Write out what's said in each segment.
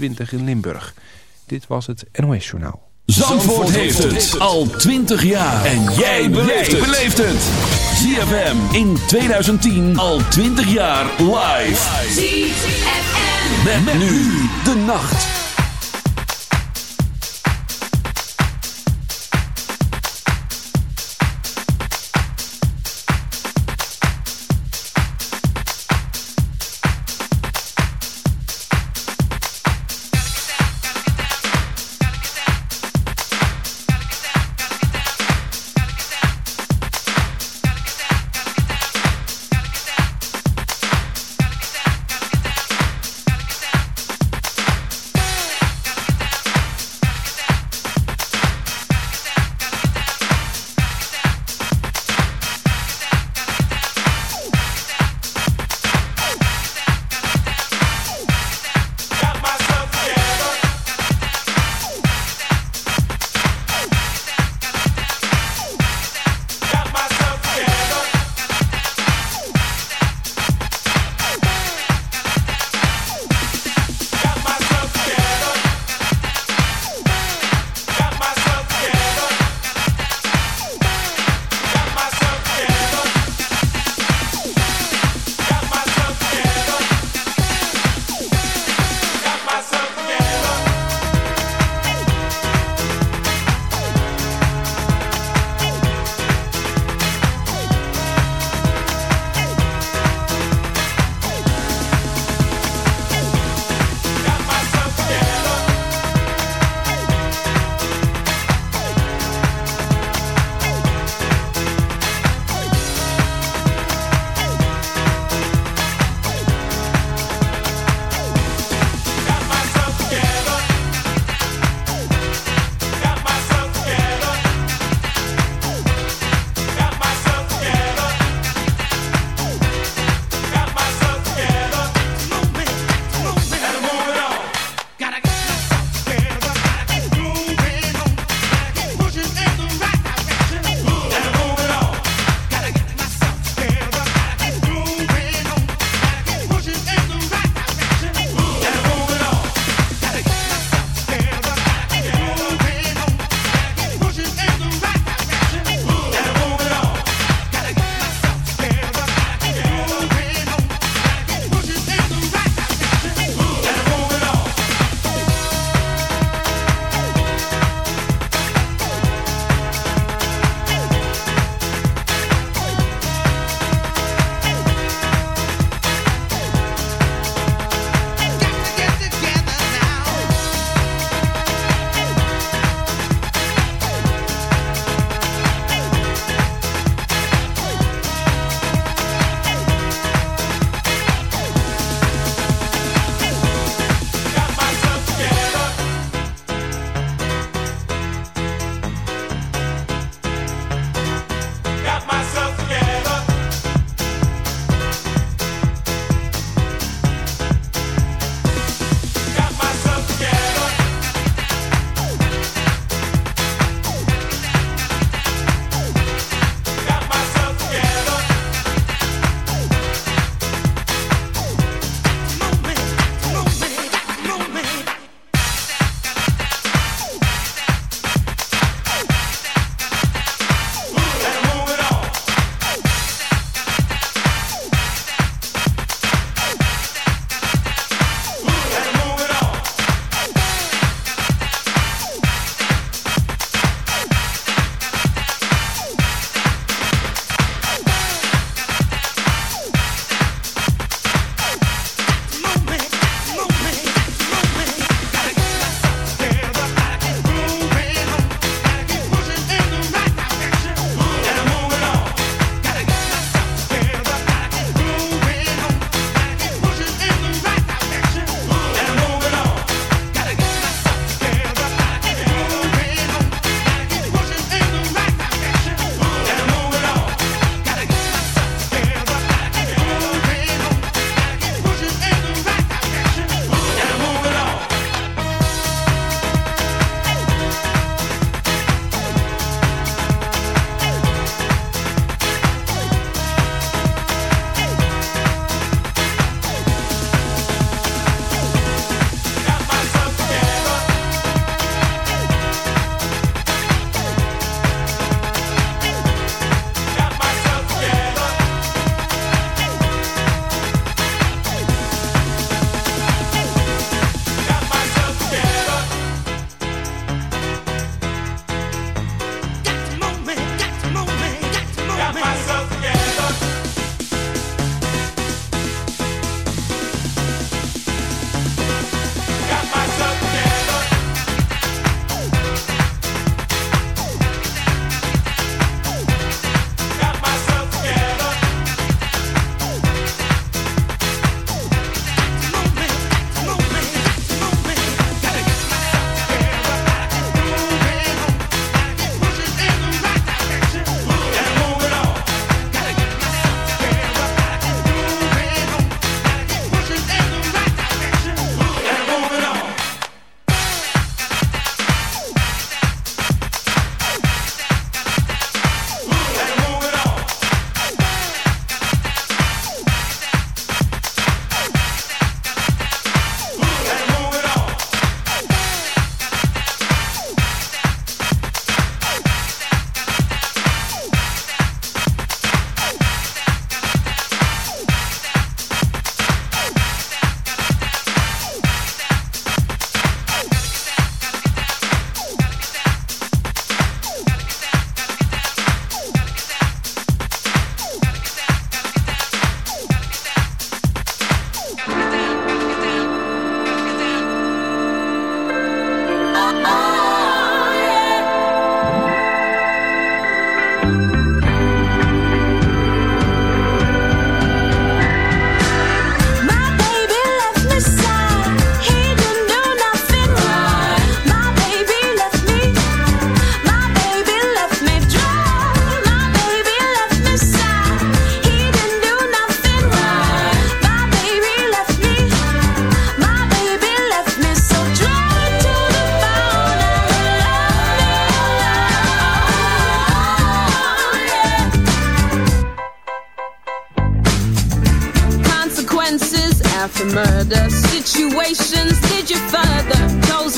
20 in Limburg. Dit was het NOS Journaal. Zandvoort, heeft het al 20 jaar. En jij beleeft het. ZFM in 2010 al 20 jaar live. ZFM. met nu de nacht.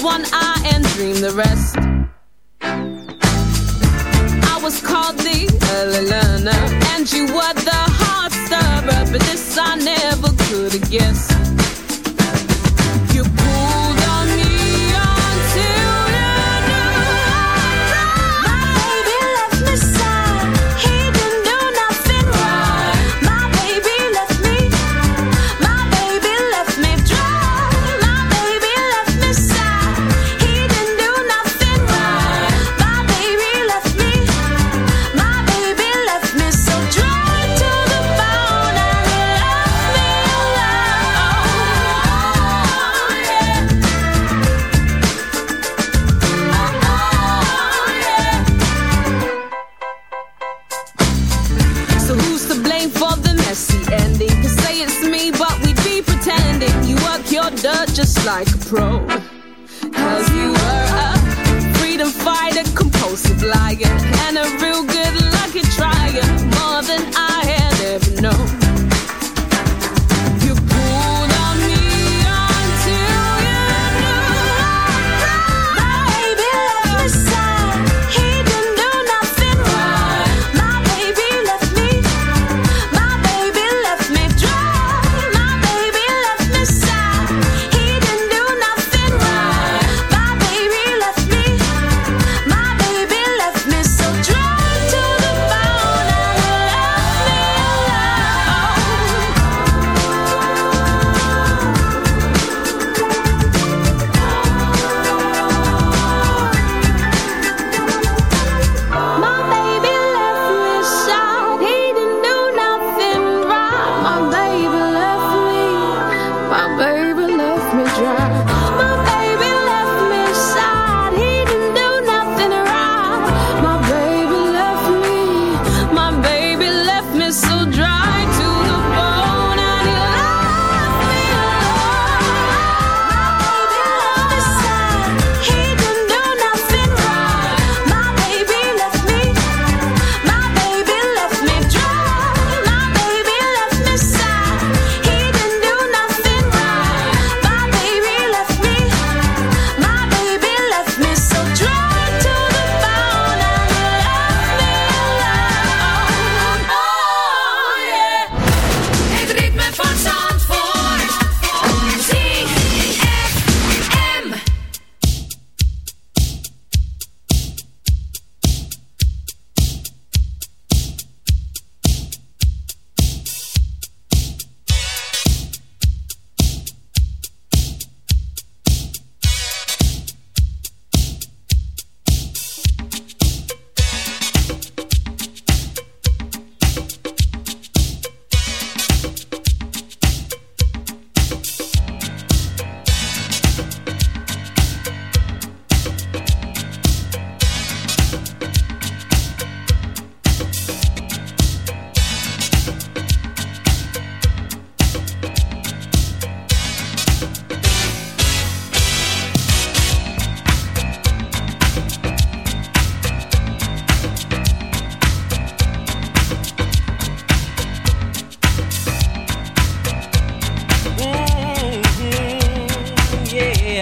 One eye and dream the rest.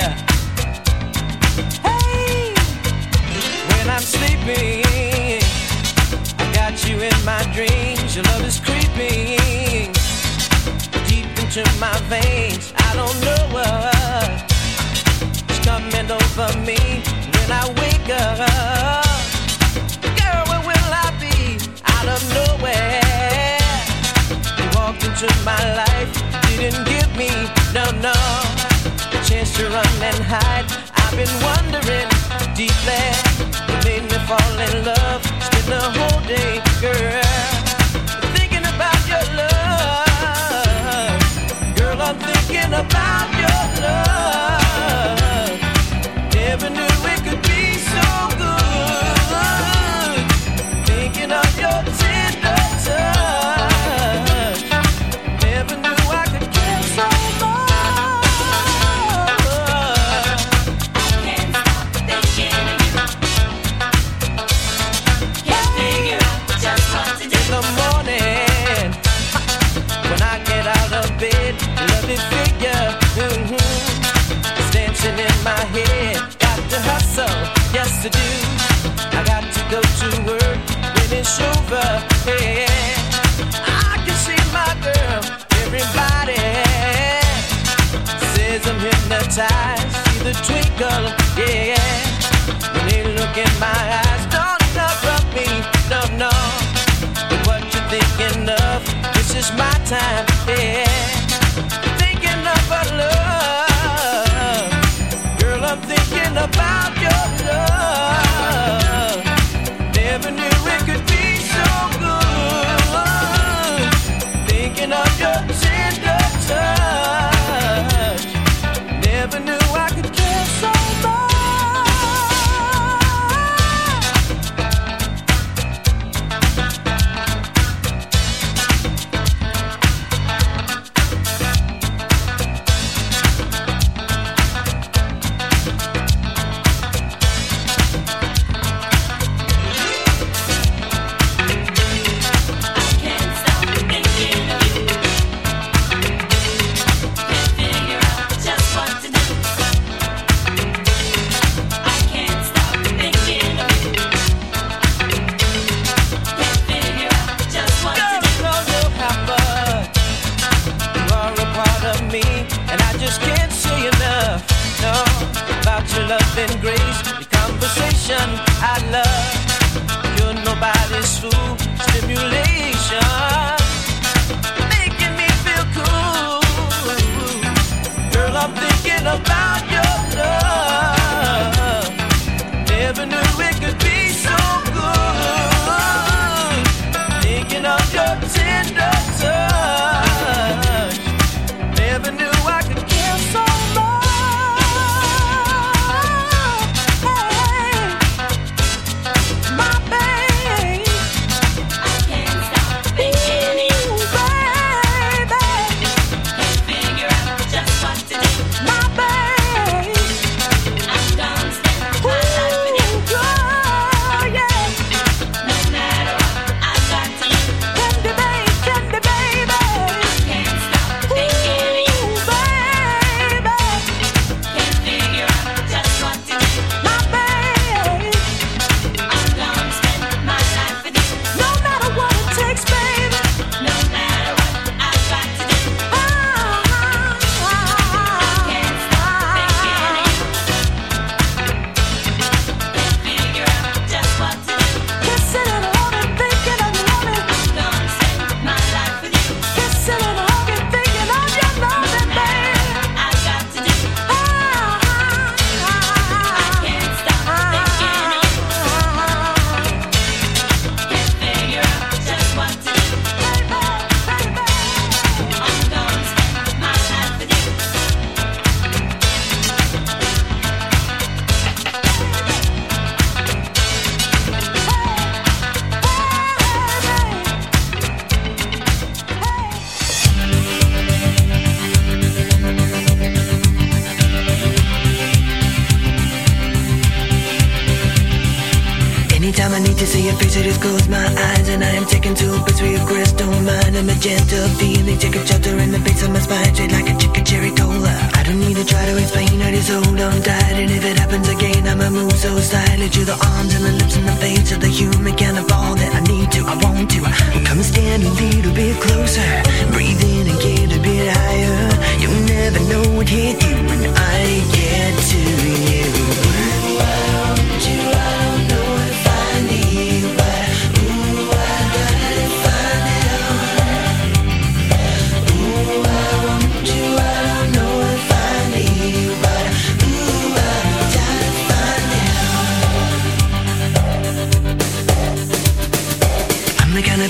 here. Hey, when I'm sleeping, I got you in my dreams. Your love is creeping deep into my veins. I don't know what's coming over me when I wake up. Girl, where will I be? Out of nowhere, you walked into my life, didn't give me no, no to run and hide. I've been wondering deeply. You made me fall in love. Spend the whole day, girl. eyes, see the twinkle, yeah, yeah. When they look in my eyes, don't look at me, no, no. But what you thinking of? This is my time.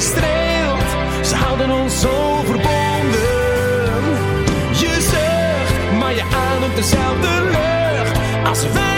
streelt. Ze houden ons zo verbonden. Je zegt, maar je ademt dezelfde lucht als wij.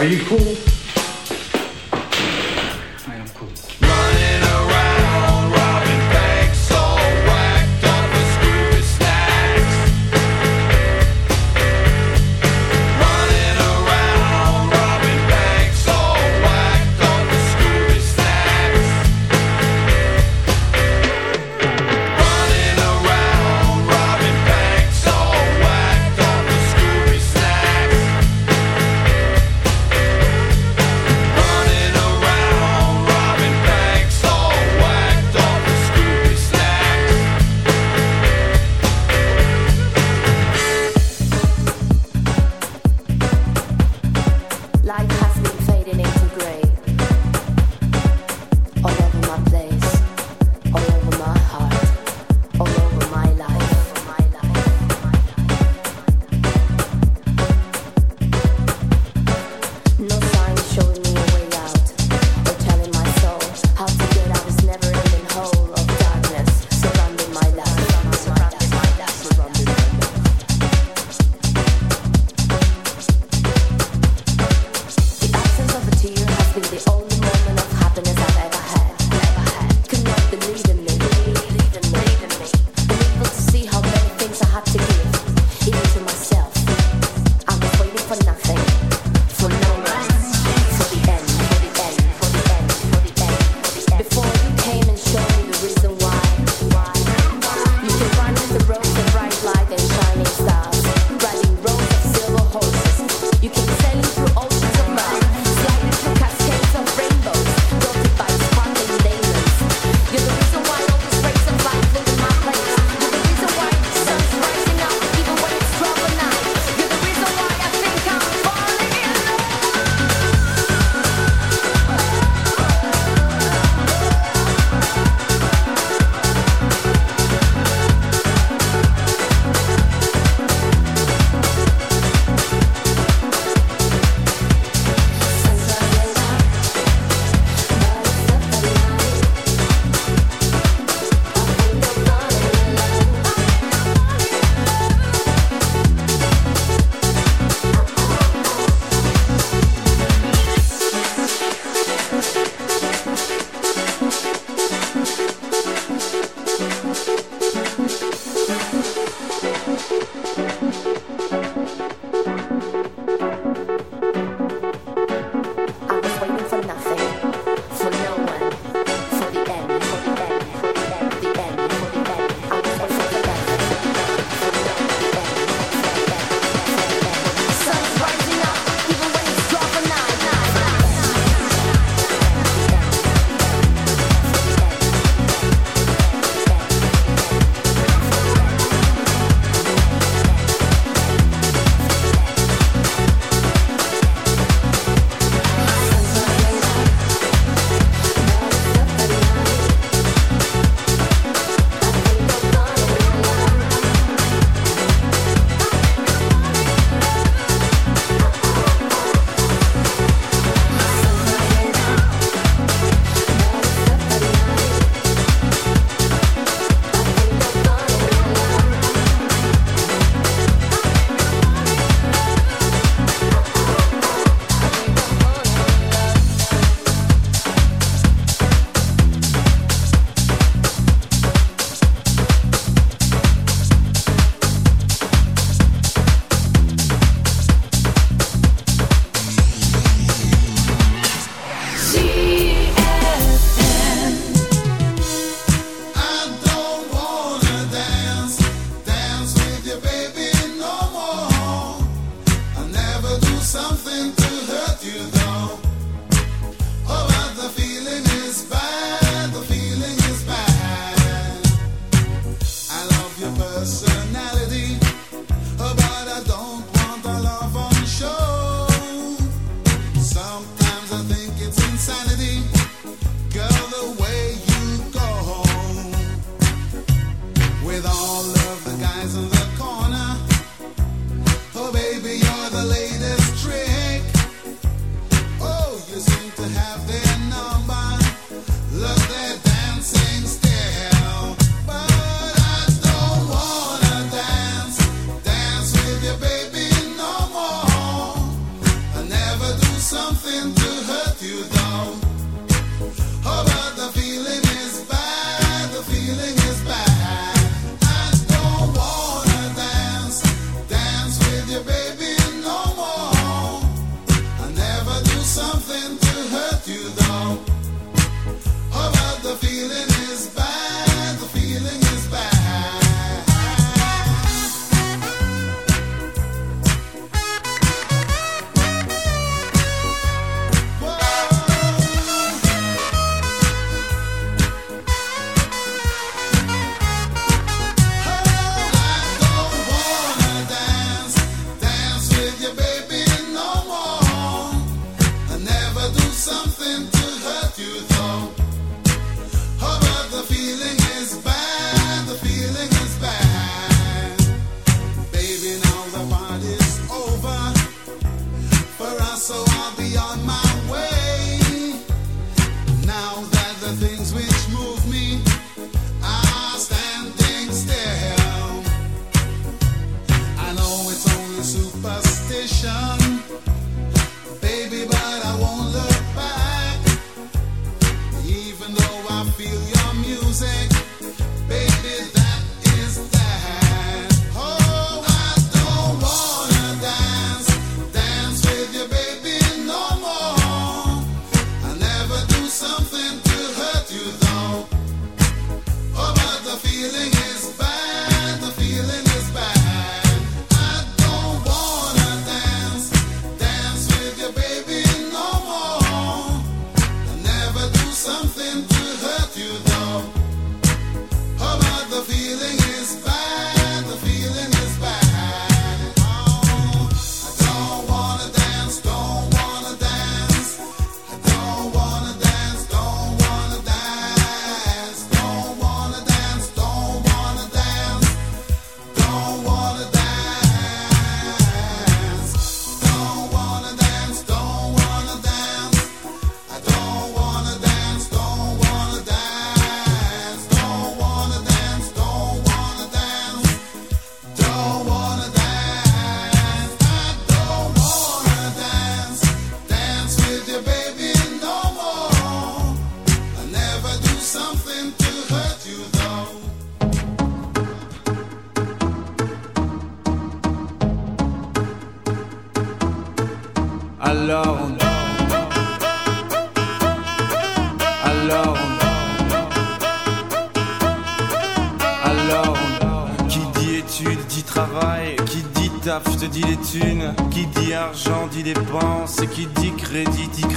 Are you cool?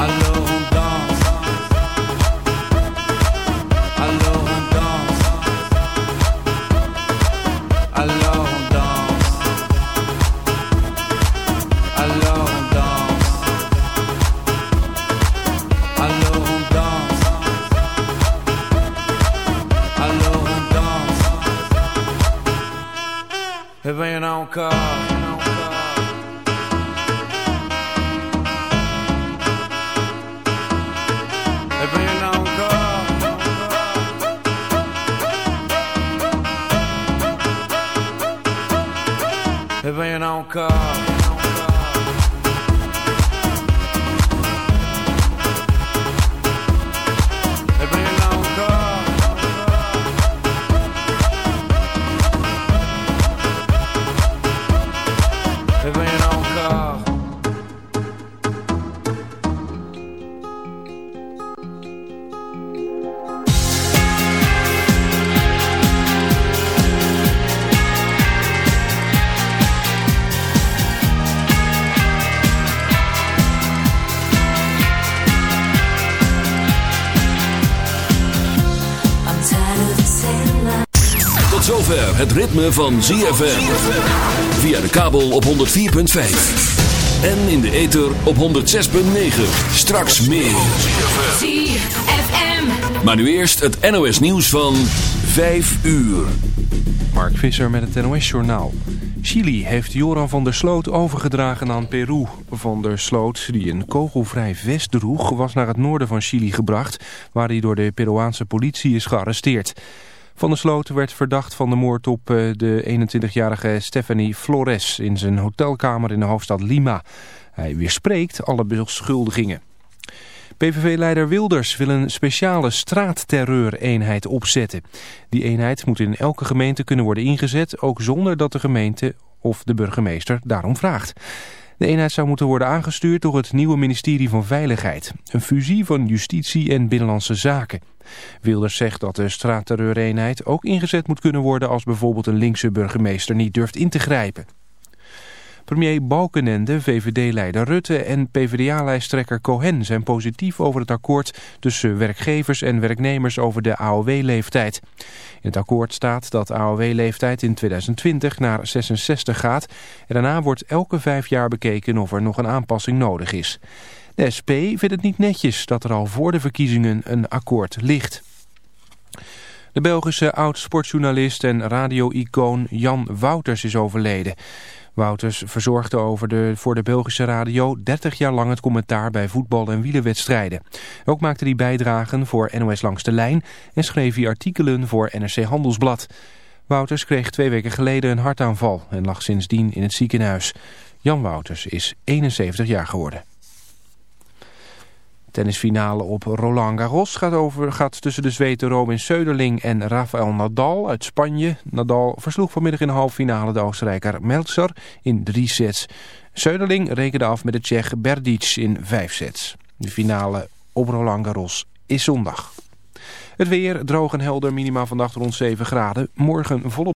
I love ritme van ZFM. Via de kabel op 104.5. En in de ether op 106.9. Straks meer. ZFM. Maar nu eerst het NOS nieuws van 5 uur. Mark Visser met het NOS-journaal. Chili heeft Joran van der Sloot overgedragen aan Peru. Van der Sloot, die een kogelvrij vest droeg, was naar het noorden van Chili gebracht... waar hij door de Peruaanse politie is gearresteerd. Van der Sloot werd verdacht van de moord op eh, de 21-jarige Stephanie Flores... in zijn hotelkamer in de hoofdstad Lima. Hij weerspreekt alle beschuldigingen. PVV-leider Wilders wil een speciale straatterreureenheid opzetten. Die eenheid moet in elke gemeente kunnen worden ingezet, ook zonder dat de gemeente of de burgemeester daarom vraagt. De eenheid zou moeten worden aangestuurd door het nieuwe ministerie van Veiligheid. Een fusie van justitie en binnenlandse zaken. Wilders zegt dat de straatterreureenheid ook ingezet moet kunnen worden als bijvoorbeeld een linkse burgemeester niet durft in te grijpen. Premier Balkenende, VVD-leider Rutte en PvdA-lijsttrekker Cohen zijn positief over het akkoord tussen werkgevers en werknemers over de AOW-leeftijd. In het akkoord staat dat AOW-leeftijd in 2020 naar 66 gaat en daarna wordt elke vijf jaar bekeken of er nog een aanpassing nodig is. De SP vindt het niet netjes dat er al voor de verkiezingen een akkoord ligt. De Belgische oud-sportjournalist en radio-icoon Jan Wouters is overleden. Wouters verzorgde over de, voor de Belgische radio 30 jaar lang het commentaar bij voetbal- en wielerwedstrijden. Ook maakte hij bijdragen voor NOS Langs de Lijn en schreef hij artikelen voor NRC Handelsblad. Wouters kreeg twee weken geleden een hartaanval en lag sindsdien in het ziekenhuis. Jan Wouters is 71 jaar geworden. Tennisfinale op Roland Garros gaat, over, gaat tussen de Zweden Robin Söderling en Rafael Nadal uit Spanje. Nadal versloeg vanmiddag in de halve finale de Oostenrijker Meltzer in drie sets. Söderling rekende af met de Tsjech Berdic in vijf sets. De finale op Roland Garros is zondag. Het weer droog en helder, minima vannacht rond 7 graden. Morgen volop.